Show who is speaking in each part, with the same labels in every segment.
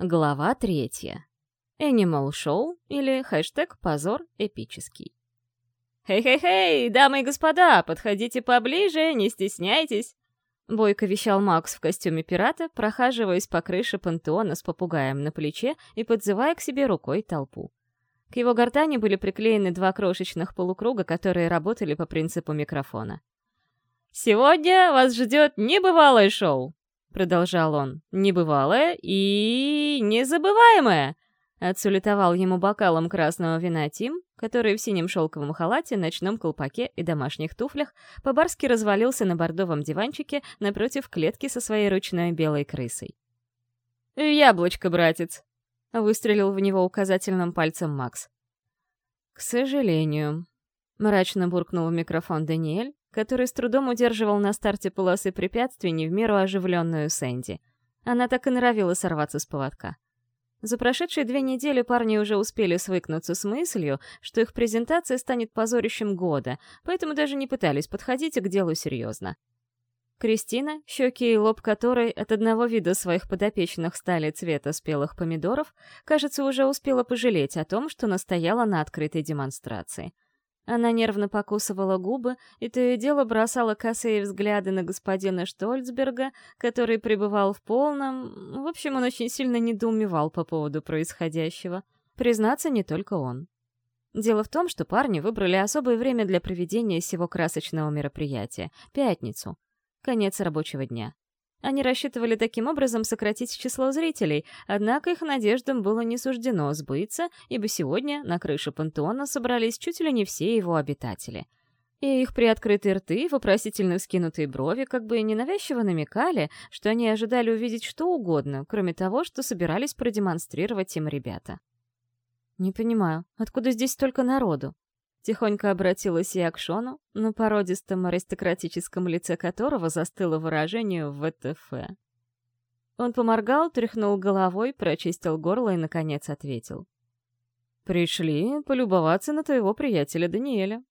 Speaker 1: Глава третья. Animal Show или хэштег «Позор эпический». «Хей-хей-хей, дамы и господа, подходите поближе, не стесняйтесь!» Бойко вещал Макс в костюме пирата, прохаживаясь по крыше пантеона с попугаем на плече и подзывая к себе рукой толпу. К его гортани были приклеены два крошечных полукруга, которые работали по принципу микрофона. «Сегодня вас ждет небывалое шоу!» — продолжал он. «Небывалое и... незабываемое!» Отсулетовал ему бокалом красного вина Тим, который в синем шелковом халате, ночном колпаке и домашних туфлях по-барски развалился на бордовом диванчике напротив клетки со своей ручной белой крысой. «Яблочко, братец!» — выстрелил в него указательным пальцем Макс. «К сожалению», — мрачно буркнул в микрофон Даниэль, который с трудом удерживал на старте полосы препятствий не в меру оживленную Сэнди. Она так и норовила сорваться с поводка. За прошедшие две недели парни уже успели свыкнуться с мыслью, что их презентация станет позорищем года, поэтому даже не пытались подходить к делу серьезно. Кристина, щеки и лоб которой от одного вида своих подопечных стали цвета спелых помидоров, кажется, уже успела пожалеть о том, что настояла на открытой демонстрации — она нервно покусывала губы и то и дело бросала косые взгляды на господина Штольцберга, который пребывал в полном... В общем, он очень сильно недоумевал по поводу происходящего. Признаться, не только он. Дело в том, что парни выбрали особое время для проведения всего красочного мероприятия — пятницу, конец рабочего дня. Они рассчитывали таким образом сократить число зрителей, однако их надеждам было не суждено сбыться, ибо сегодня на крыше пантеона собрались чуть ли не все его обитатели. И их приоткрытые рты, вопросительно вскинутые брови, как бы ненавязчиво намекали, что они ожидали увидеть что угодно, кроме того, что собирались продемонстрировать им ребята. «Не понимаю, откуда здесь столько народу?» Тихонько обратилась я к Шону, на породистом аристократическом лице которого застыло выражение ВТФ. Он поморгал, тряхнул головой, прочистил горло и, наконец, ответил. «Пришли полюбоваться на твоего приятеля Даниэля.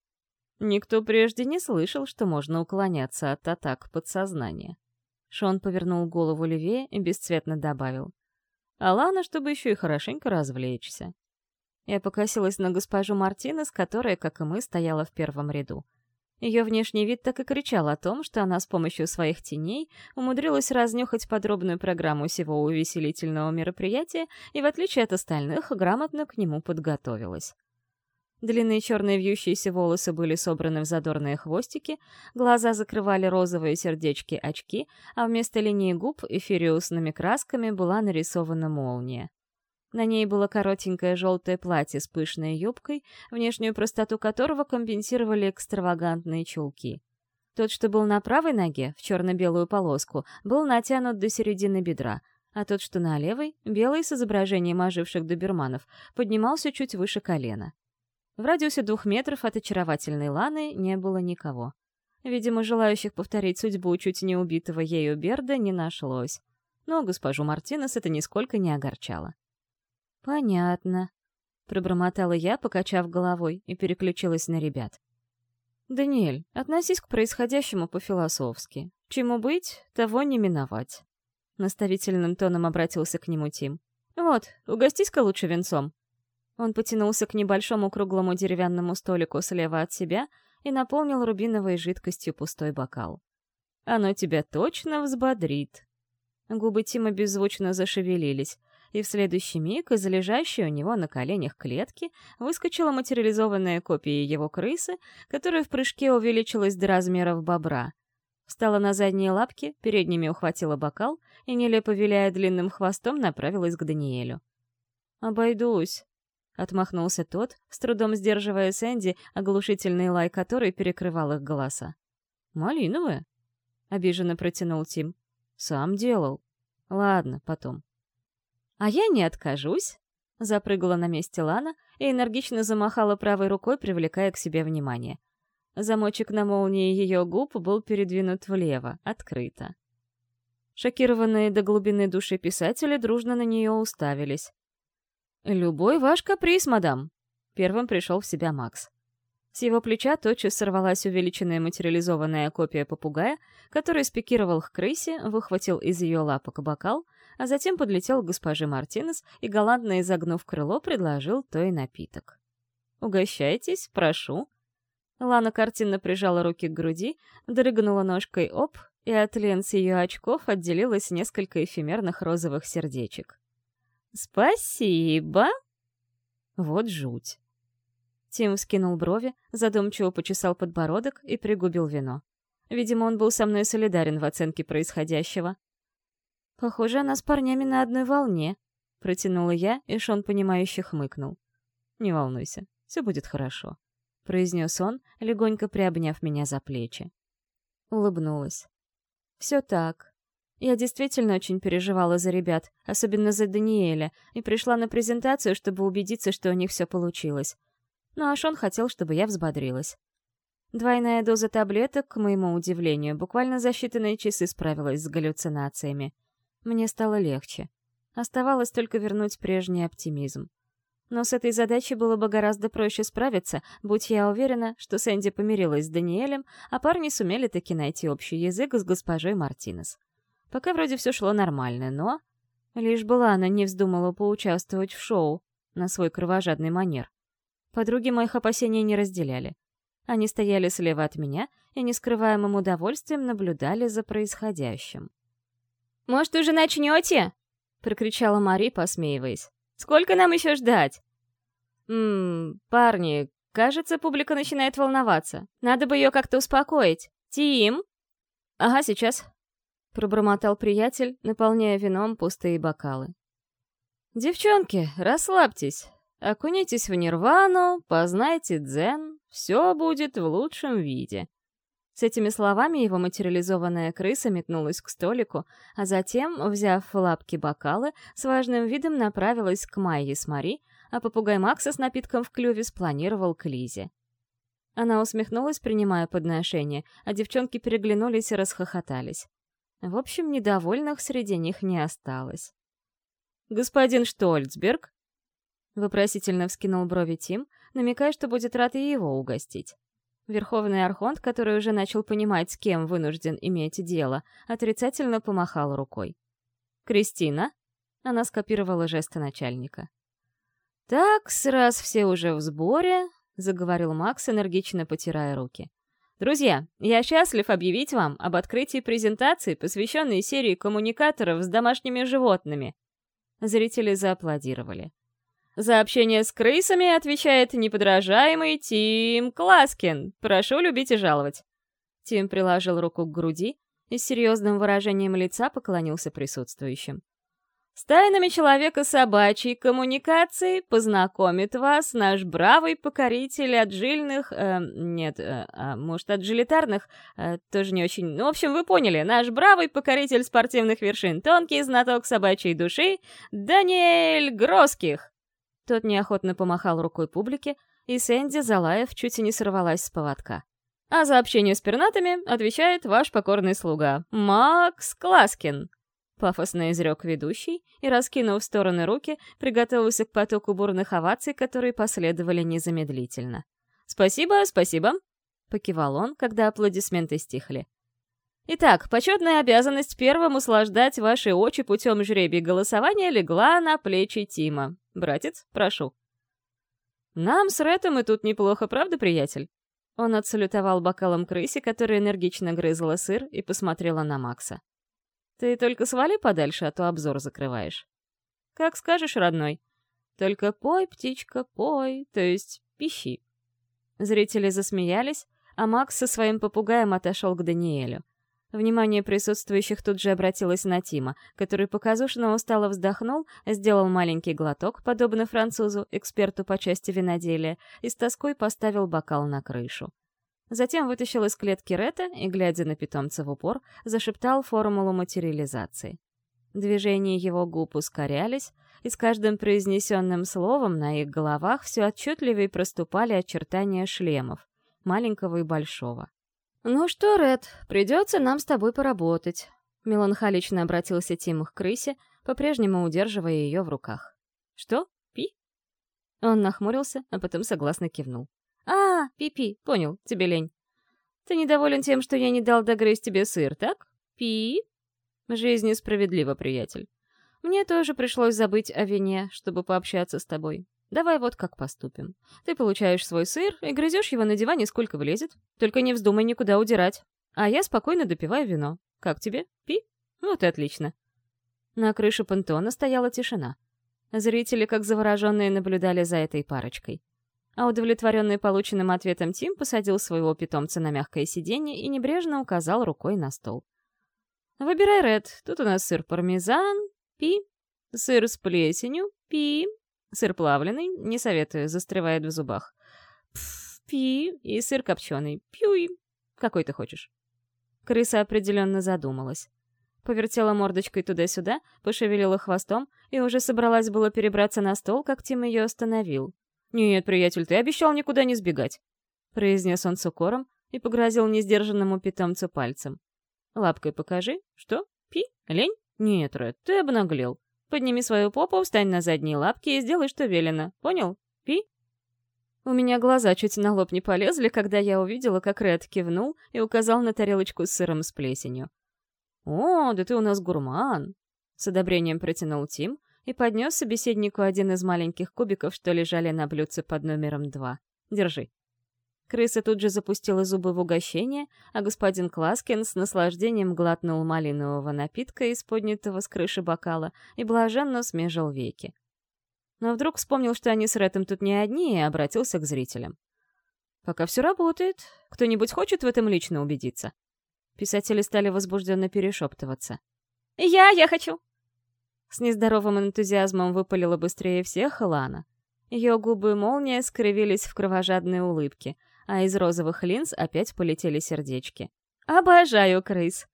Speaker 1: Никто прежде не слышал, что можно уклоняться от атак подсознания». Шон повернул голову левее и бесцветно добавил. «Алана, чтобы еще и хорошенько развлечься. Я покосилась на госпожу Мартинес, которая, как и мы, стояла в первом ряду. Ее внешний вид так и кричал о том, что она с помощью своих теней умудрилась разнюхать подробную программу всего увеселительного мероприятия и, в отличие от остальных, грамотно к нему подготовилась. Длинные черные вьющиеся волосы были собраны в задорные хвостики, глаза закрывали розовые сердечки-очки, а вместо линии губ эфириусными красками была нарисована молния. На ней было коротенькое желтое платье с пышной юбкой, внешнюю простоту которого компенсировали экстравагантные чулки. Тот, что был на правой ноге, в черно-белую полоску, был натянут до середины бедра, а тот, что на левой, белый с изображением оживших доберманов, поднимался чуть выше колена. В радиусе двух метров от очаровательной Ланы не было никого. Видимо, желающих повторить судьбу чуть не убитого ею Берда не нашлось. Но госпожу Мартинес это нисколько не огорчало. «Понятно», — пробормотала я, покачав головой, и переключилась на ребят. «Даниэль, относись к происходящему по-философски. Чему быть, того не миновать». Наставительным тоном обратился к нему Тим. «Вот, угостись-ка лучше венцом». Он потянулся к небольшому круглому деревянному столику слева от себя и наполнил рубиновой жидкостью пустой бокал. «Оно тебя точно взбодрит». Губы Тима беззвучно зашевелились и в следующий миг из лежащей у него на коленях клетки выскочила материализованная копия его крысы, которая в прыжке увеличилась до размеров бобра. Встала на задние лапки, передними ухватила бокал и, нелепо виляя длинным хвостом, направилась к Даниэлю. «Обойдусь», — отмахнулся тот, с трудом сдерживая Сэнди, оглушительный лай которой перекрывал их голоса. «Малиновая?» — обиженно протянул Тим. «Сам делал. Ладно, потом». «А я не откажусь!» Запрыгала на месте Лана и энергично замахала правой рукой, привлекая к себе внимание. Замочек на молнии ее губ был передвинут влево, открыто. Шокированные до глубины души писатели дружно на нее уставились. «Любой ваш каприз, мадам!» Первым пришел в себя Макс. С его плеча тотчас сорвалась увеличенная материализованная копия попугая, который спикировал к крысе, выхватил из ее лапок бокал, а затем подлетел к госпоже Мартинес и, галантно изогнув крыло, предложил той напиток. «Угощайтесь, прошу». Лана картинно прижала руки к груди, дрыгнула ножкой об, и от ленс ее очков отделилось несколько эфемерных розовых сердечек. «Спасибо!» Вот жуть. Тим вскинул брови, задумчиво почесал подбородок и пригубил вино. Видимо, он был со мной солидарен в оценке происходящего. «Похоже, она с парнями на одной волне», — протянула я, и Шон, понимающе хмыкнул. «Не волнуйся, все будет хорошо», — произнес он, легонько приобняв меня за плечи. Улыбнулась. «Все так. Я действительно очень переживала за ребят, особенно за Даниэля, и пришла на презентацию, чтобы убедиться, что у них все получилось. Ну а Шон хотел, чтобы я взбодрилась. Двойная доза таблеток, к моему удивлению, буквально за считанные часы справилась с галлюцинациями. Мне стало легче. Оставалось только вернуть прежний оптимизм. Но с этой задачей было бы гораздо проще справиться, будь я уверена, что Сэнди помирилась с Даниэлем, а парни сумели таки найти общий язык с госпожой Мартинес. Пока вроде все шло нормально, но... Лишь была она не вздумала поучаствовать в шоу на свой кровожадный манер. Подруги моих опасений не разделяли. Они стояли слева от меня и нескрываемым удовольствием наблюдали за происходящим.
Speaker 2: «Может, уже начнете?» — прокричала Мари, посмеиваясь. «Сколько нам еще ждать?»
Speaker 1: «Ммм, парни, кажется, публика начинает волноваться. Надо бы ее как-то успокоить. Тим?» «Ага, сейчас», — пробормотал приятель, наполняя вином пустые бокалы. «Девчонки, расслабьтесь. Окунитесь в нирвану, познайте дзен, все будет в лучшем виде. С этими словами его материализованная крыса метнулась к столику, а затем, взяв в лапки бокалы, с важным видом направилась к Майе с Мари, а попугай Макса с напитком в клюве спланировал к Лизе. Она усмехнулась, принимая подношение, а девчонки переглянулись и расхохотались. В общем, недовольных среди них не осталось. «Господин Штольцберг», Вопросительно вскинул брови Тим, намекая, что будет рад и его угостить. Верховный Архонт, который уже начал понимать, с кем вынужден иметь дело, отрицательно помахал рукой. «Кристина?» Она скопировала жесты начальника. «Так, раз все уже в сборе», — заговорил Макс, энергично потирая руки. «Друзья, я счастлив объявить вам об открытии презентации, посвященной серии коммуникаторов с домашними животными». Зрители зааплодировали. За общение с крысами отвечает неподражаемый Тим Класкин. Прошу любить и жаловать. Тим приложил руку к груди и с серьезным выражением лица поклонился присутствующим. С тайнами человека собачьей коммуникации познакомит вас наш бравый покоритель отжильных... Э, нет, э, а может, отжилитарных? Э, тоже не очень... Ну, в общем, вы поняли. Наш бравый покоритель спортивных вершин, тонкий знаток собачьей души Даниэль Гроских. Тот неохотно помахал рукой публике, и Сэнди, залаев, чуть и не сорвалась с поводка. А за общение с пернатами отвечает ваш покорный слуга, Макс Класкин. Пафосно изрек ведущий и, раскинув в стороны руки, приготовился к потоку бурных оваций, которые последовали незамедлительно. «Спасибо, спасибо!» — покивал он, когда аплодисменты стихли. Итак, почетная обязанность первым услаждать ваши очи путем жребий голосования легла на плечи Тима. Братец, прошу. Нам с Рэтом и тут неплохо, правда, приятель? Он отсалютовал бокалом крысе, которая энергично грызла сыр, и посмотрела на Макса. Ты только свали подальше, а то обзор закрываешь. Как скажешь, родной. Только пой, птичка, пой, то есть пищи. Зрители засмеялись, а Макс со своим попугаем отошел к Даниэлю. Внимание присутствующих тут же обратилось на Тима, который показушно устало вздохнул, сделал маленький глоток, подобно французу, эксперту по части виноделия, и с тоской поставил бокал на крышу. Затем вытащил из клетки Рета и, глядя на питомца в упор, зашептал формулу материализации. Движения его губ ускорялись, и с каждым произнесенным словом на их головах все отчетливее проступали очертания шлемов, маленького и большого. «Ну что, Ред, придется нам с тобой поработать», — меланхолично обратился Тим к крысе, по-прежнему удерживая ее в руках. «Что? Пи?» Он нахмурился, а потом согласно кивнул. «А, пи-пи, понял, тебе лень. Ты недоволен тем, что я не дал догрызть тебе сыр, так? Пи. Жизнь несправедлива, приятель. Мне тоже пришлось забыть о вине, чтобы пообщаться с тобой. Давай вот как поступим. Ты получаешь свой сыр и грызешь его на диване, сколько влезет. Только не вздумай никуда удирать. А я спокойно допиваю вино. Как тебе? Пи? Вот и отлично. На крыше понтона стояла тишина. Зрители, как завороженные, наблюдали за этой парочкой. А удовлетворенный полученным ответом Тим посадил своего питомца на мягкое сиденье и небрежно указал рукой на стол. «Выбирай, Ред. Тут у нас сыр пармезан, пи. Сыр с плесенью, пи. Сыр плавленый, не советую, застревает в зубах. Пи. И сыр копченый, пьюи. Какой ты хочешь?» Крыса определенно задумалась. Повертела мордочкой туда-сюда, пошевелила хвостом и уже собралась было перебраться на стол, как Тим ее остановил. «Нет, приятель, ты обещал никуда не сбегать», — произнес он с укором и погрозил несдержанному питомцу пальцем. «Лапкой покажи. Что? Пи? Лень? Нет, Ред, ты обнаглел. Подними свою попу, встань на задние лапки и сделай, что велено. Понял? Пи?» У меня глаза чуть на лоб не полезли, когда я увидела, как Ред кивнул и указал на тарелочку с сыром с плесенью. «О, да ты у нас гурман!» С одобрением протянул Тим и поднес собеседнику один из маленьких кубиков, что лежали на блюдце под номером два. «Держи». Крыса тут же запустила зубы в угощение, а господин Класкин с наслаждением глотнул малинового напитка из поднятого с крыши бокала и блаженно смежил веки. Но вдруг вспомнил, что они с Рэтом тут не одни, и обратился к зрителям. «Пока все работает. Кто-нибудь хочет в этом лично убедиться?» Писатели стали возбужденно перешептываться.
Speaker 2: «Я, я хочу!»
Speaker 1: С нездоровым энтузиазмом выпалила быстрее всех Лана. Ее губы молния скривились в кровожадной улыбке, а из розовых линз опять полетели сердечки. «Обожаю крыс!»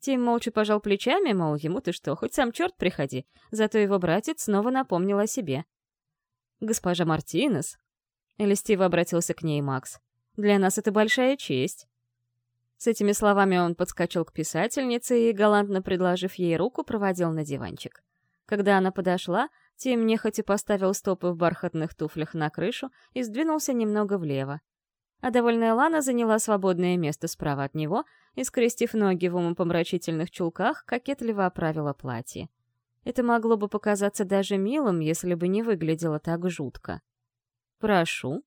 Speaker 1: Тим молча пожал плечами, мол, ему ты что, хоть сам черт приходи. Зато его братец снова напомнил о себе. «Госпожа Мартинес!» Льстиво обратился к ней Макс. «Для нас это большая честь. С этими словами он подскочил к писательнице и, галантно предложив ей руку, проводил на диванчик. Когда она подошла, Тим нехотя поставил стопы в бархатных туфлях на крышу и сдвинулся немного влево. А довольная Лана заняла свободное место справа от него и, скрестив ноги в умопомрачительных чулках, кокетливо оправила платье. Это могло бы показаться даже милым, если бы не выглядело так жутко. «Прошу»,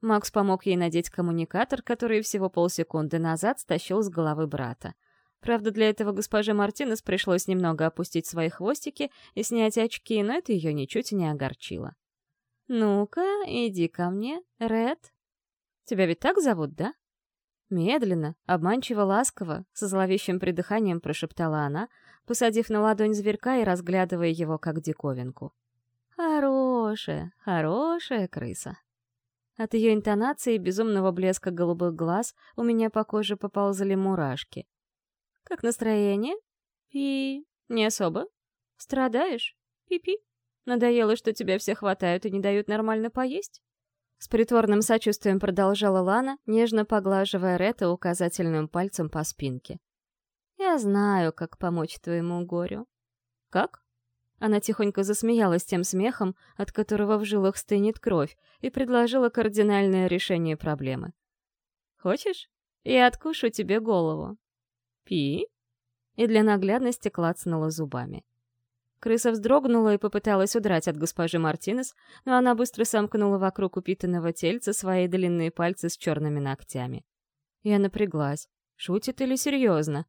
Speaker 1: Макс помог ей надеть коммуникатор, который всего полсекунды назад стащил с головы брата. Правда, для этого госпоже Мартинес пришлось немного опустить свои хвостики и снять очки, но это ее ничуть не огорчило. «Ну-ка, иди ко мне, Ред. Тебя ведь так зовут, да?» Медленно, обманчиво ласково, со зловещим придыханием прошептала она, посадив на ладонь зверька и разглядывая его как диковинку. «Хорошая, хорошая крыса». От ее интонации и безумного блеска голубых глаз у меня по коже поползали мурашки. «Как настроение?» «Пи... Не особо. Страдаешь? Пи-пи. Надоело, что тебя все хватают и не дают нормально поесть?» С притворным сочувствием продолжала Лана, нежно поглаживая Ретта указательным пальцем по спинке. «Я знаю, как помочь твоему горю». «Как?» Она тихонько засмеялась тем смехом, от которого в жилах стынет кровь, и предложила кардинальное решение проблемы. «Хочешь? Я откушу тебе голову». «Пи?» И для наглядности клацнула зубами. Крыса вздрогнула и попыталась удрать от госпожи Мартинес, но она быстро сомкнула вокруг упитанного тельца свои длинные пальцы с черными ногтями. Я напряглась. Шутит или серьезно?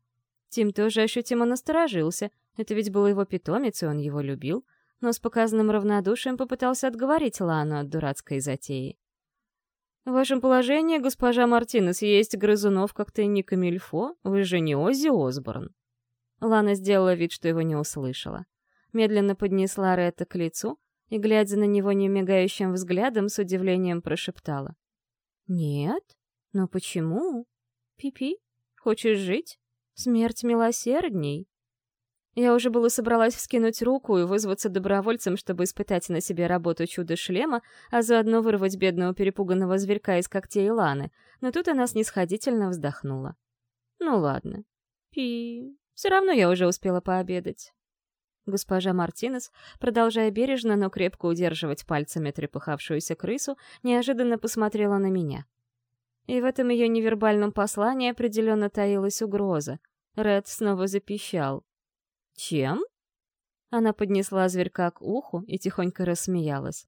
Speaker 1: Тим тоже ощутимо насторожился, это ведь был его питомец, и он его любил, но с показанным равнодушием попытался отговорить Лану от дурацкой затеи. «В вашем положении, госпожа Мартинес, есть грызунов, как тайник Мильфо, вы же не Оззи Осборн». Лана сделала вид, что его не услышала. Медленно поднесла Ретта к лицу и, глядя на него немигающим взглядом, с удивлением прошептала. «Нет? Но почему? Пипи, -пи, хочешь жить? Смерть милосердней?» Я уже было собралась вскинуть руку и вызваться добровольцем, чтобы испытать на себе работу чудо-шлема, а заодно вырвать бедного перепуганного зверька из когтей Ланы, но тут она снисходительно вздохнула. «Ну ладно. Пи... Все равно я уже успела пообедать». Госпожа Мартинес, продолжая бережно, но крепко удерживать пальцами трепыхавшуюся крысу, неожиданно посмотрела на меня. И в этом ее невербальном послании определенно таилась угроза. Ред снова запищал. «Чем?» Она поднесла зверька к уху и тихонько рассмеялась.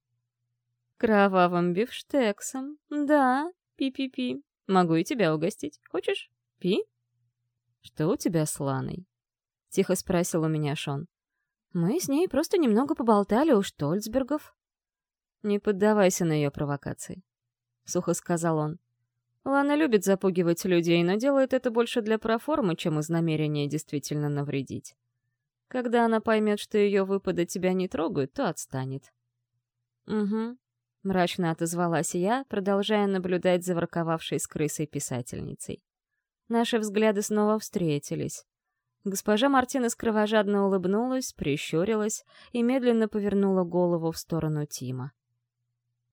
Speaker 1: «Кровавым бифштексом, да, пи-пи-пи. Могу и тебя угостить. Хочешь? Пи?» «Что у тебя с Ланой?» — тихо спросил у меня Шон. «Мы с ней просто немного поболтали у Штольцбергов». «Не поддавайся на ее провокации», — сухо сказал он. Лана любит запугивать людей, но делает это больше для проформы, чем из намерения действительно навредить. Когда она поймет, что ее выпады тебя не трогают, то отстанет. «Угу», — мрачно отозвалась я, продолжая наблюдать за ворковавшей с крысой писательницей. Наши взгляды снова встретились. Госпожа Мартинес кровожадно улыбнулась, прищурилась и медленно повернула голову в сторону Тима.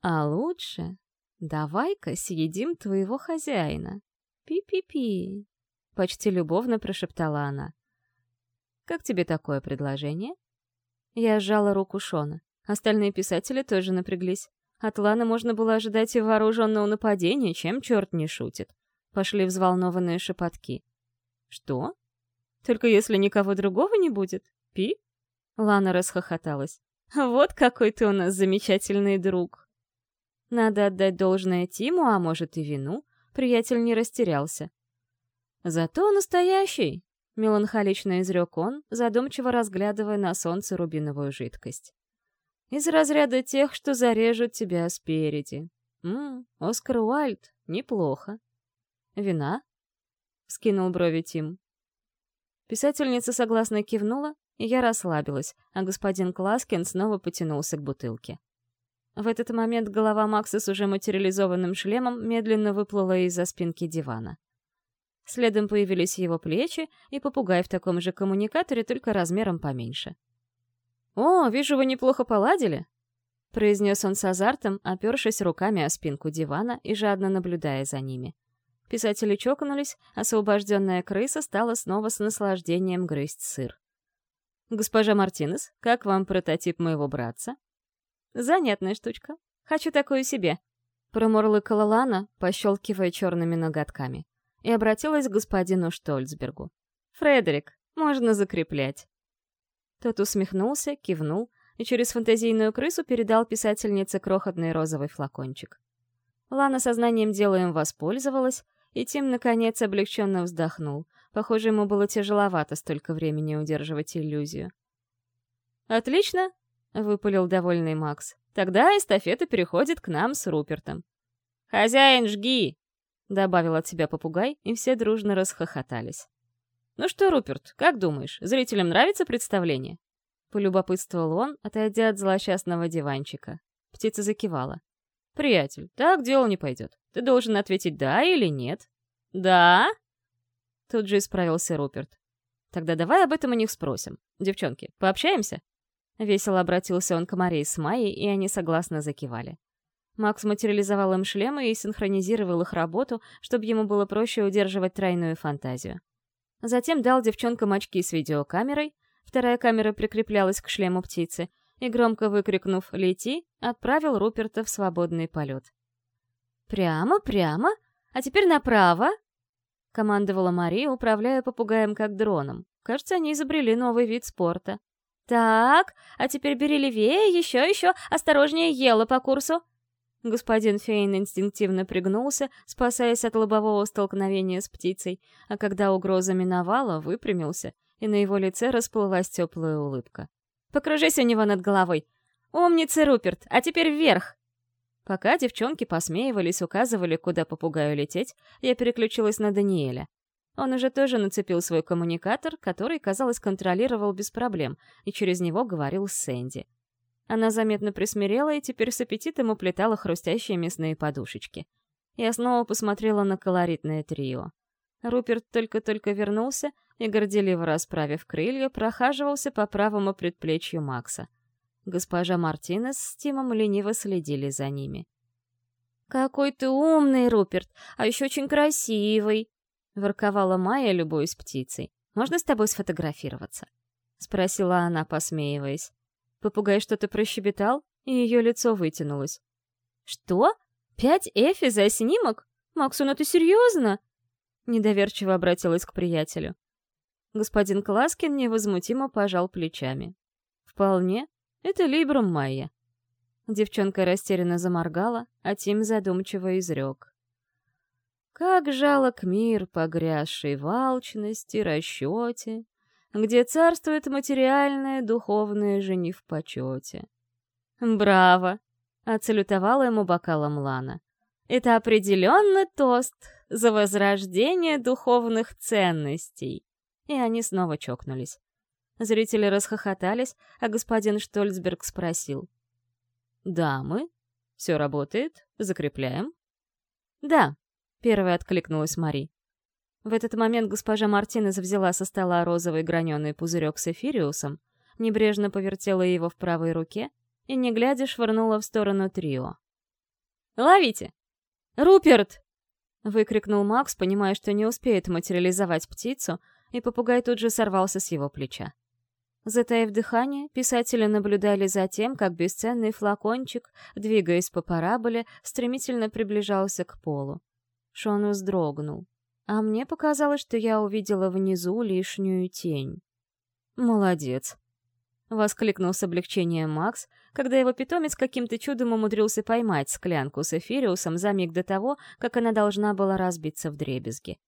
Speaker 1: «А лучше давай-ка съедим твоего хозяина. Пи-пи-пи», — почти любовно прошептала она. «Как тебе такое предложение?» Я сжала руку Шона. Остальные писатели тоже напряглись. От Ланы можно было ожидать и вооруженного нападения, чем черт не шутит. Пошли взволнованные шепотки. «Что? Только если никого другого не будет? Пи?» Лана расхохоталась. «Вот какой ты у нас замечательный друг!» Надо отдать должное Тиму, а может и вину. Приятель не растерялся. «Зато настоящий!» — меланхолично изрек он, задумчиво разглядывая на солнце рубиновую жидкость. «Из разряда тех, что зарежут тебя спереди. Ммм, Оскар Уальд, неплохо. Вина?» — скинул брови Тим. Писательница согласно кивнула, и я расслабилась, а господин Класкин снова потянулся к бутылке. В этот момент голова Макса с уже материализованным шлемом медленно выплыла из-за спинки дивана. Следом появились его плечи и попугай в таком же коммуникаторе, только размером поменьше. «О, вижу, вы неплохо поладили», — произнес он с азартом, опершись руками о спинку дивана и жадно наблюдая за ними. Писатели чокнулись, освобожденная крыса стала снова с наслаждением грызть сыр. «Госпожа Мартинес, как вам прототип моего братца?» Занятная штучка. Хочу такую себе. Промурлыкала Лана, пощелкивая черными ноготками, и обратилась к господину Штольцбергу. «Фредерик, можно закреплять». Тот усмехнулся, кивнул и через фантазийную крысу передал писательнице крохотный розовый флакончик. Лана сознанием дела им воспользовалась, и Тим, наконец, облегченно вздохнул. Похоже, ему было тяжеловато столько времени удерживать иллюзию. «Отлично, — выпалил довольный Макс. «Тогда эстафета переходит к нам с Рупертом». «Хозяин, жги!» — добавил от себя попугай, и все дружно расхохотались. «Ну что, Руперт, как думаешь, зрителям нравится представление?» Полюбопытствовал он, отойдя от злосчастного диванчика. Птица закивала. «Приятель, так дело не пойдет. Ты должен ответить «да» или «нет». «Да?» Тут же исправился Руперт. «Тогда давай об этом у них спросим. Девчонки, пообщаемся?» Весело обратился он к Марии с Майей, и они согласно закивали. Макс материализовал им шлемы и синхронизировал их работу, чтобы ему было проще удерживать тройную фантазию. Затем дал девчонкам очки с видеокамерой, вторая камера прикреплялась к шлему птицы, и, громко выкрикнув «Лети!», отправил Руперта в свободный полет. «Прямо, прямо, а теперь направо!» — командовала Мария, управляя попугаем как дроном. Кажется, они изобрели новый вид спорта. «Так, а теперь бери левее, еще, еще, осторожнее, ела по курсу!» Господин Фейн инстинктивно пригнулся, спасаясь от лобового столкновения с птицей, а когда угроза миновала, выпрямился, и на его лице расплылась теплая улыбка. «Покружись у него над головой! Умница, Руперт! А теперь вверх!» Пока девчонки посмеивались, указывали, куда попугаю лететь, я переключилась на Даниэля. Он уже тоже нацепил свой коммуникатор, который, казалось, контролировал без проблем, и через него говорил с Сэнди. Она заметно присмирела и теперь с аппетитом уплетала хрустящие мясные подушечки. Я снова посмотрела на колоритное трио. Руперт только-только вернулся и, горделиво расправив крылья, прохаживался по правому предплечью Макса. Госпожа Мартинес с Тимом лениво следили за ними. «Какой ты умный, Руперт, а еще очень красивый!» — ворковала Майя, любуясь птицей. «Можно с тобой сфотографироваться?» — спросила она, посмеиваясь. Попугай что-то прощебетал, и ее лицо вытянулось. «Что? Пять эфи за снимок?
Speaker 2: Максон, это серьезно?» Недоверчиво обратилась к приятелю. Господин Класкин невозмутимо пожал плечами. «Вполне. Это Либром Майя». Девчонка растерянно заморгала, а Тим задумчиво изрек. «Как жалок мир, погрязший в алчности, расчете, где царствует материальное, духовное же не в почете». «Браво!» — оцалютовала ему бокалом Лана. «Это определенно тост за возрождение духовных ценностей!» И они снова чокнулись. Зрители расхохотались, а господин Штольцберг спросил. «Дамы? Все работает? Закрепляем?» «Да», — первая откликнулась Мари. В этот момент госпожа Мартинес взяла со стола розовый граненый пузырек с эфириусом, небрежно повертела его в правой руке и, не глядя, швырнула в сторону трио. «Ловите!» «Руперт!» — выкрикнул Макс, понимая, что не успеет материализовать птицу, и попугай тут же сорвался с его плеча. Затаив дыхание, писатели наблюдали за тем, как бесценный флакончик, двигаясь по параболе, стремительно приближался к полу. Шон вздрогнул. А мне показалось, что я увидела внизу лишнюю тень. «Молодец!» — воскликнул с облегчением Макс, когда его питомец каким-то чудом умудрился поймать склянку с эфириусом за миг до того, как она должна была разбиться в дребезги.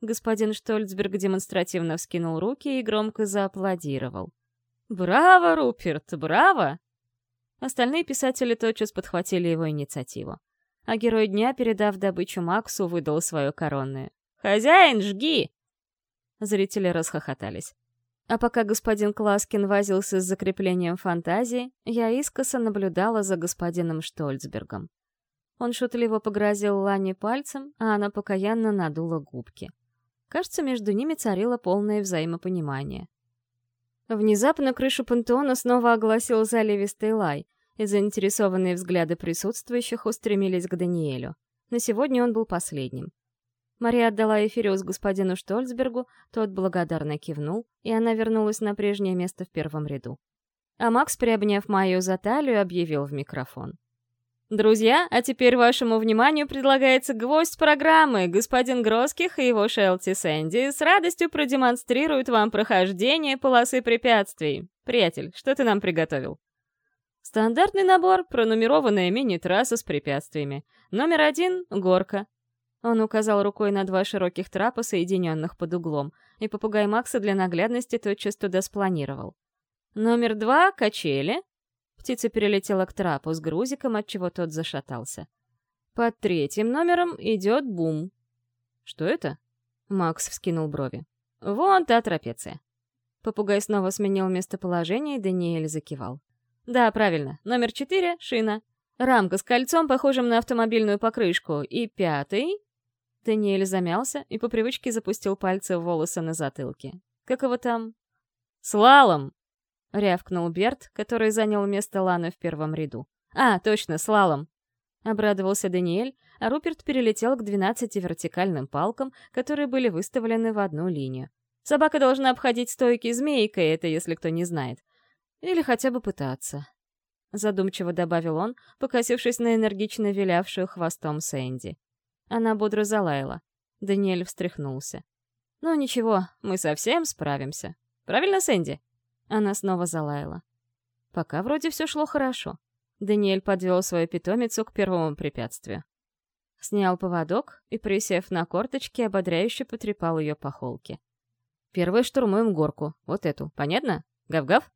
Speaker 2: Господин Штольцберг демонстративно вскинул руки и громко зааплодировал. «Браво, Руперт, браво!» Остальные писатели тотчас подхватили его инициативу. А герой дня, передав добычу Максу, выдал свое коронное. «Хозяин, жги!» Зрители расхохотались. А пока господин Класкин возился с закреплением фантазии, я искоса наблюдала за господином Штольцбергом. Он шутливо погрозил Лане пальцем, а она покаянно надула губки. Кажется, между ними царило полное взаимопонимание. Внезапно крышу пантеона снова огласил заливистый лай, и заинтересованные взгляды присутствующих устремились к Даниэлю. На сегодня он был последним. Мария отдала Эфириус господину Штольцбергу, тот благодарно кивнул, и она вернулась на прежнее место в первом ряду. А Макс, приобняв Майю за талию, объявил в микрофон. «Друзья, а теперь вашему вниманию предлагается гвоздь программы. Господин Гроских и его Шелти Сэнди с радостью продемонстрируют вам прохождение полосы препятствий. Приятель, что ты нам приготовил?» Стандартный набор, пронумерованная мини-трасса с препятствиями. Номер один — горка. Он указал рукой на два широких трапа, соединенных под углом, и попугай Макса для наглядности тотчас туда спланировал. Номер два — качели. Птица перелетела к трапу с грузиком, отчего тот зашатался. Под третьим номером идет бум. «Что это?» — Макс вскинул брови. «Вон та трапеция». Попугай снова сменил местоположение, и Даниэль закивал. «Да, правильно. Номер четыре — шина. Рамка с кольцом, похожим на автомобильную покрышку. И пятый Даниэль замялся и по привычке запустил пальцы в волосы на затылке. «Как его там?» «Слалом!» — рявкнул Берт, который занял место Ланы в первом ряду. «А, точно, слалом!» — обрадовался Даниэль, а Руперт перелетел к двенадцати вертикальным палкам, которые были выставлены в одну линию. Собака должна обходить стойки змейкой, это если кто не знает. Или хотя бы пытаться. Задумчиво добавил он, покосившись на энергично вилявшую хвостом Сэнди. Она бодро залаяла. Даниэль встряхнулся. «Ну ничего, мы совсем справимся. Правильно, Сэнди?» Она снова залаяла. Пока вроде все шло хорошо. Даниэль подвел свою питомицу к первому препятствию. Снял поводок и, присев на корточки, ободряюще потрепал ее по холке. «Первой штурмуем горку. Вот эту. Понятно? Гав-гав?»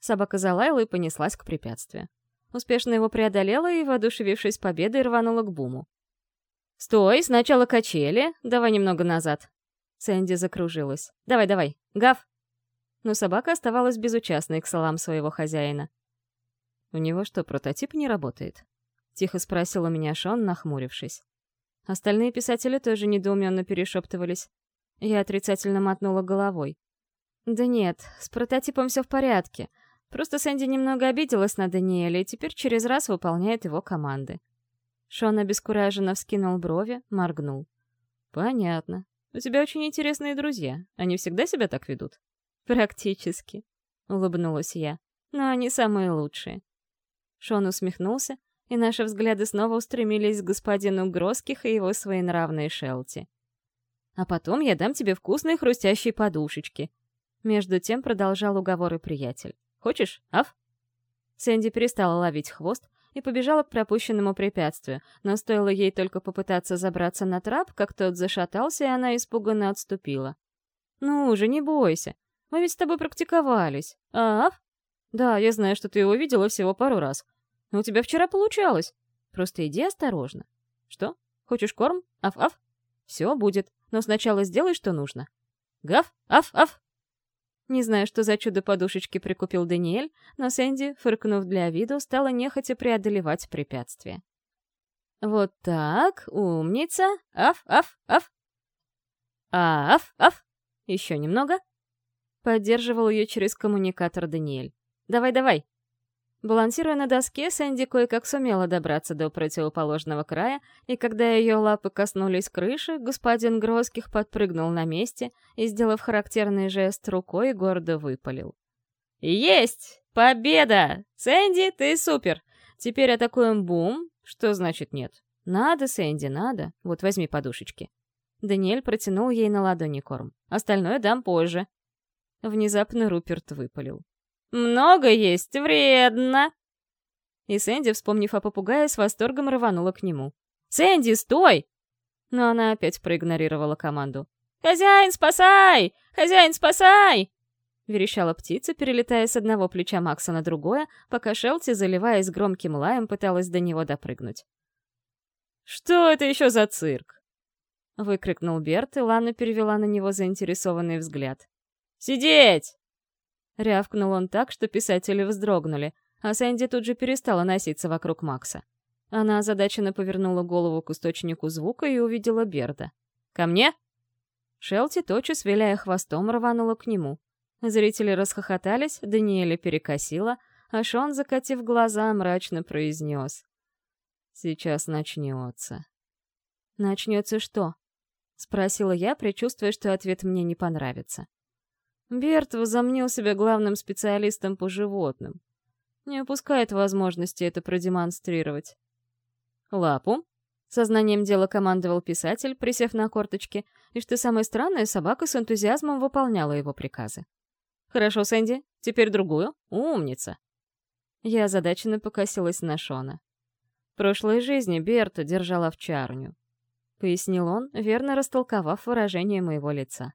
Speaker 2: Собака залаяла и понеслась к препятствию. Успешно его преодолела и, воодушевившись победой, рванула к буму. «Стой, сначала качели, давай немного назад». Сэнди закружилась. «Давай, давай, гав!» Но собака оставалась безучастной к словам своего хозяина. «У него что, прототип не работает?» — тихо спросил у меня Шон, нахмурившись. Остальные писатели тоже недоуменно перешептывались. Я отрицательно мотнула головой. «Да нет, с прототипом все в порядке. Просто Сэнди немного обиделась на Даниэля и теперь через раз выполняет его команды. Шон обескураженно вскинул брови, моргнул. «Понятно. У тебя очень интересные друзья. Они всегда себя так ведут?» «Практически», — улыбнулась я. «Но они самые лучшие». Шон усмехнулся, и наши взгляды снова устремились к господину Гроских и его своенравной Шелти. «А потом я дам тебе вкусные хрустящие подушечки», между тем продолжал уговоры приятель. «Хочешь, Аф?» Сэнди перестала ловить хвост и побежала к пропущенному препятствию, но стоило ей только попытаться забраться на трап, как тот зашатался, и она испуганно отступила. «Ну уже не бойся. Мы ведь с тобой практиковались. А, Аф?» «Да, я знаю, что ты его видела всего пару раз. Но у тебя вчера получалось. Просто иди осторожно. Что? Хочешь корм? Аф-аф? Все будет, но сначала сделай, что нужно. Гав, аф-аф. Не знаю, что за чудо-подушечки прикупил Даниэль, но Сэнди, фыркнув для виду, стала нехотя преодолевать препятствие. Вот так, умница. Аф-аф-аф. Аф-аф. Еще немного. Поддерживал ее через коммуникатор Даниэль. Давай-давай, Балансируя на доске, Сэнди кое-как сумела добраться до противоположного края, и когда ее лапы коснулись крыши, господин Грозких подпрыгнул на месте и, сделав характерный жест рукой, гордо выпалил. «Есть! Победа! Сэнди, ты супер! Теперь атакуем бум. Что значит нет? Надо, Сэнди, надо. Вот возьми подушечки». Даниэль протянул ей на ладони корм. «Остальное дам позже». Внезапно Руперт выпалил. Много есть вредно!» И Сэнди, вспомнив о попугае, с восторгом рванула к нему. «Сэнди, стой!» Но она опять проигнорировала команду. «Хозяин, спасай! Хозяин, спасай!» Верещала птица, перелетая с одного плеча Макса на другое, пока Шелти, заливаясь громким лаем, пыталась до него допрыгнуть. «Что это еще за цирк?» — выкрикнул Берт, и Лана перевела на него заинтересованный взгляд. «Сидеть!» Рявкнул он так, что писатели вздрогнули, а Сэнди тут же перестала носиться вокруг Макса. Она озадаченно повернула голову к источнику звука и увидела Берда. «Ко мне?» Шелти, тотчас, виляя хвостом, рванула к нему. Зрители расхохотались, Даниэля перекосила, а Шон, закатив глаза, мрачно произнес. «Сейчас начнется». «Начнется что?» — спросила я, предчувствуя, что ответ мне не понравится. Берт возомнил себя главным специалистом по животным. Не упускает возможности это продемонстрировать. «Лапу?» — сознанием дела командовал писатель, присев на корточки, и, что самое странное, собака с энтузиазмом выполняла его приказы. «Хорошо, Сэнди, теперь другую. Умница!» Я озадаченно покосилась на Шона. В прошлой жизни Берта держал овчарню. Пояснил он, верно растолковав выражение моего лица.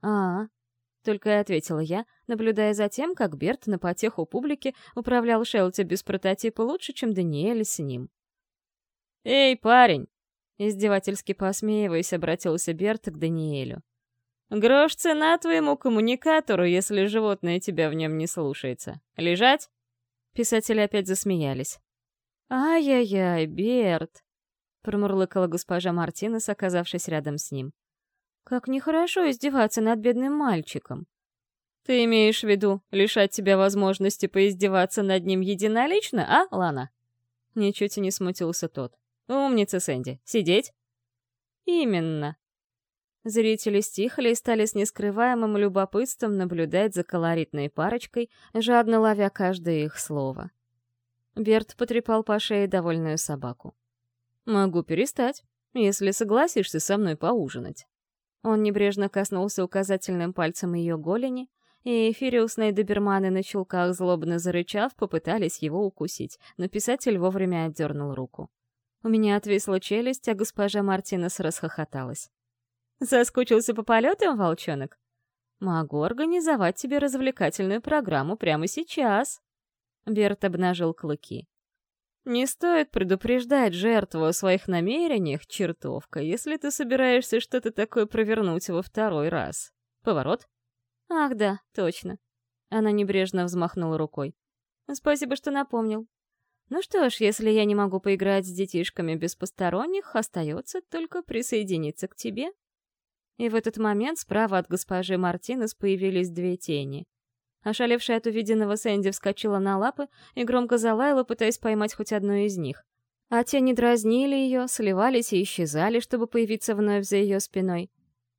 Speaker 2: «А, только и ответила я, наблюдая за тем, как Берт на потеху публики управлял Шелти без прототипа лучше, чем Даниэль с ним. «Эй, парень!» — издевательски посмеиваясь, обратился Берт к Даниэлю. «Грош цена твоему коммуникатору, если животное тебя в нем не слушается. Лежать?» Писатели опять засмеялись. «Ай-яй-яй, Берт!» — промурлыкала госпожа Мартинес, оказавшись рядом с ним. Как нехорошо издеваться над бедным мальчиком. Ты имеешь в виду лишать тебя возможности поиздеваться над ним единолично, а, Лана? Ничуть и не смутился тот. Умница, Сэнди. Сидеть? Именно. Зрители стихли и стали с нескрываемым любопытством наблюдать за колоритной парочкой, жадно ловя каждое их слово. Берт потрепал по шее довольную собаку. «Могу перестать, если согласишься со мной поужинать». Он небрежно коснулся указательным пальцем ее голени, и эфириусные доберманы на чулках, злобно зарычав, попытались его укусить, но писатель вовремя отдернул руку. У меня отвисла челюсть, а госпожа Мартинес расхохоталась. «Соскучился по полетам, волчонок? Могу организовать тебе развлекательную программу прямо сейчас». Берт обнажил клыки. Не стоит предупреждать жертву о своих намерениях, чертовка, если ты собираешься что-то такое провернуть во второй раз. Поворот? Ах да, точно. Она небрежно взмахнула рукой. Спасибо, что напомнил. Ну что ж, если я не могу поиграть с детишками без посторонних, остается только присоединиться к тебе. И в этот момент справа от госпожи Мартинес появились две тени. Ошалевшая от увиденного Сэнди вскочила на лапы и громко залаяла, пытаясь поймать хоть одну из них. А те не дразнили ее, сливались и исчезали, чтобы появиться вновь за ее спиной.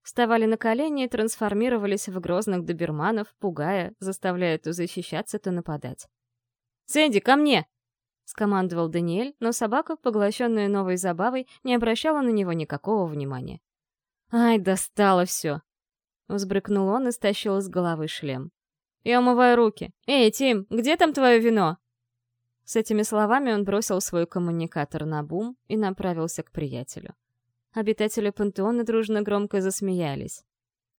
Speaker 2: Вставали на колени и трансформировались в грозных доберманов, пугая, заставляя то защищаться, то нападать. «Сэнди, ко мне!» скомандовал Даниэль, но собака, поглощенная новой забавой, не обращала на него никакого внимания. «Ай, достало все!» Взбрыкнул он и стащил с головы шлем. «Я умываю руки. Эй, Тим, где там твое вино?» С этими словами он бросил свой коммуникатор на бум и направился к приятелю. Обитатели пантеона дружно громко засмеялись.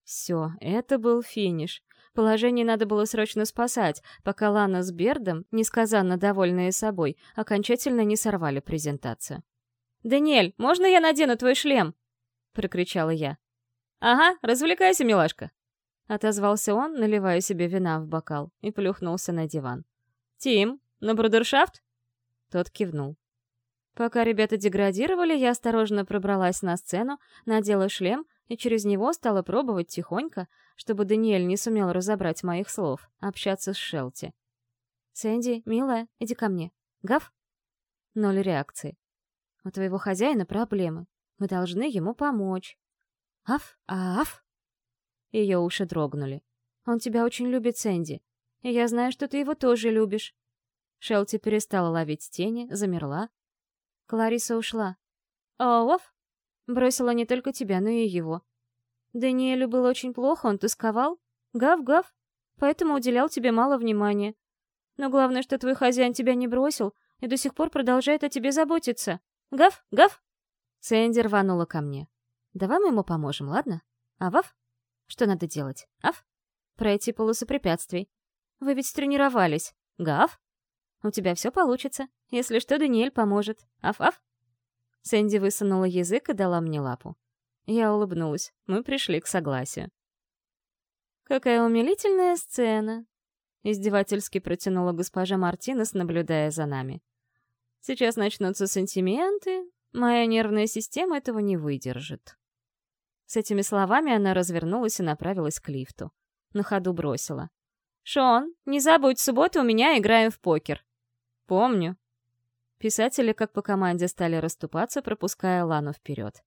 Speaker 2: Все, это был финиш. Положение надо было срочно спасать, пока Лана с Бердом, несказанно довольные собой, окончательно не сорвали презентацию. «Даниэль, можно я надену твой шлем?» — прокричала я. «Ага, развлекайся, милашка!» Отозвался он, наливая себе вина в бокал, и плюхнулся на диван. «Тим, на брудершафт?» Тот кивнул. Пока ребята деградировали, я осторожно пробралась на сцену, надела шлем и через него стала пробовать тихонько, чтобы Даниэль не сумел разобрать моих слов, общаться с Шелти. «Сэнди, милая, иди ко мне. Гав?» Ноль реакции. «У твоего хозяина проблемы. Мы должны ему помочь». «Аф, а аф?» Ее уши дрогнули. «Он тебя очень любит, Сэнди. И я знаю, что ты его тоже любишь». Шелти перестала ловить тени, замерла. Клариса ушла. «Оуф?» Бросила не только тебя, но и его. Даниэлю было очень плохо, он тосковал. Гав-гав. Поэтому уделял тебе мало внимания. Но главное, что твой хозяин тебя не бросил и до сих пор продолжает о тебе заботиться. Гав, гав. Сэнди рванула ко мне. Давай мы ему поможем, ладно? А вав? Что надо делать? Аф? Пройти полосу препятствий. Вы ведь тренировались. Гав? У тебя все получится. Если что, Даниэль поможет. Аф-аф? Сэнди высунула язык и дала мне лапу. Я улыбнулась. Мы пришли к согласию. «Какая умилительная сцена!» Издевательски протянула госпожа Мартинес, наблюдая за нами. «Сейчас начнутся сантименты. Моя нервная система этого не выдержит». С этими словами она развернулась и направилась к лифту. На ходу бросила. «Шон, не забудь, в субботу у меня играем в покер». «Помню», Писатели, как по команде, стали расступаться, пропуская Лану вперед.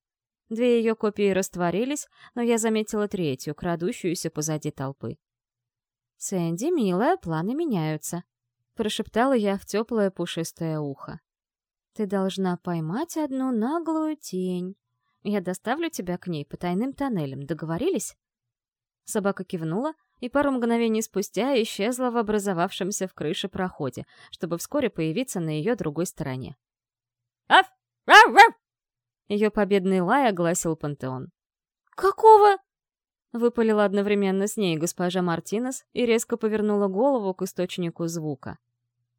Speaker 2: Две ее копии растворились, но я заметила третью, крадущуюся позади толпы. «Сэнди, милая, планы меняются», — прошептала я в теплое пушистое ухо. «Ты должна поймать одну наглую тень. Я доставлю тебя к ней по тайным тоннелям. Договорились?» Собака кивнула, и пару мгновений спустя исчезла в образовавшемся в крыше проходе, чтобы вскоре появиться на ее другой стороне. «Аф! Рав! Рав!» Ее победный лай огласил пантеон. «Какого?» Выпалила одновременно с ней госпожа Мартинес и резко повернула голову к источнику звука.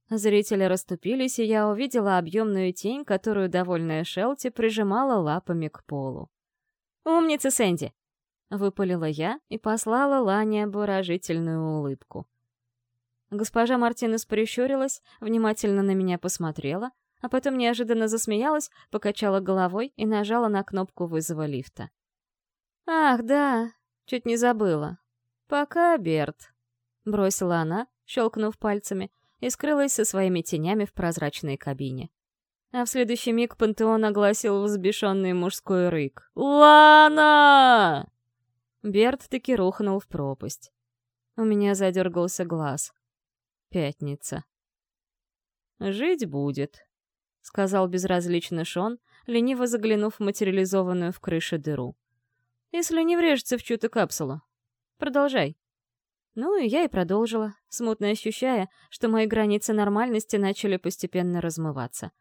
Speaker 2: Зрители расступились, и я увидела объемную тень, которую довольная Шелти прижимала лапами к полу. «Умница, Сэнди! — выпалила я и послала Лане обворожительную улыбку. Госпожа Мартинес прищурилась, внимательно на меня посмотрела, а потом неожиданно засмеялась, покачала головой и нажала на кнопку вызова лифта. «Ах, да, чуть не забыла. Пока, Берт», — бросила она, щелкнув пальцами, и скрылась со своими тенями в прозрачной кабине. А в следующий миг пантеон огласил взбешенный мужской рык. «Лана!» Берт таки рухнул в пропасть. У меня задергался глаз. Пятница. «Жить будет», — сказал безразлично Шон, лениво заглянув в материализованную в крыше дыру. «Если не врежется в чью-то капсулу. Продолжай». Ну и я и продолжила, смутно ощущая, что мои границы нормальности начали постепенно размываться.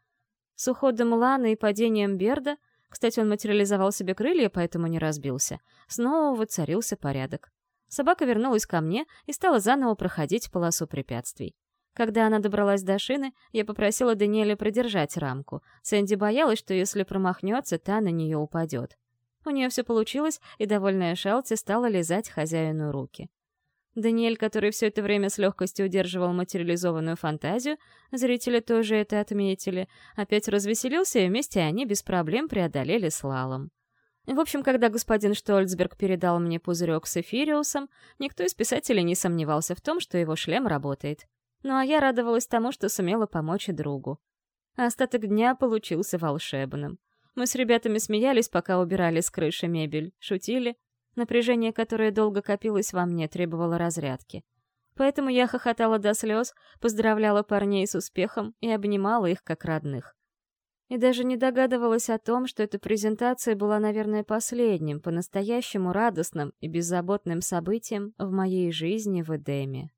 Speaker 2: С уходом Ланы и падением Берда — кстати, он материализовал себе крылья, поэтому не разбился. Снова воцарился порядок. Собака вернулась ко мне и стала заново проходить полосу препятствий. Когда она добралась до шины, я попросила Даниэля продержать рамку. Сэнди боялась, что если промахнется, та на нее упадет. У нее все получилось, и довольная Шелти стала лизать хозяину руки. Даниэль, который все это время с легкостью удерживал материализованную фантазию, зрители тоже это отметили, опять развеселился, и вместе они без проблем преодолели слалом. В общем, когда господин Штольцберг передал мне пузырек с эфириусом, никто из писателей не сомневался в том, что его шлем работает. Ну а я радовалась тому, что сумела помочь другу. Остаток дня получился волшебным. Мы с ребятами смеялись, пока убирали с крыши мебель, шутили, Напряжение, которое долго копилось во мне, требовало разрядки. Поэтому я хохотала до слез, поздравляла парней с успехом и обнимала их как родных. И даже не догадывалась о том, что эта презентация была, наверное, последним, по-настоящему радостным и беззаботным событием в моей жизни в Эдеме.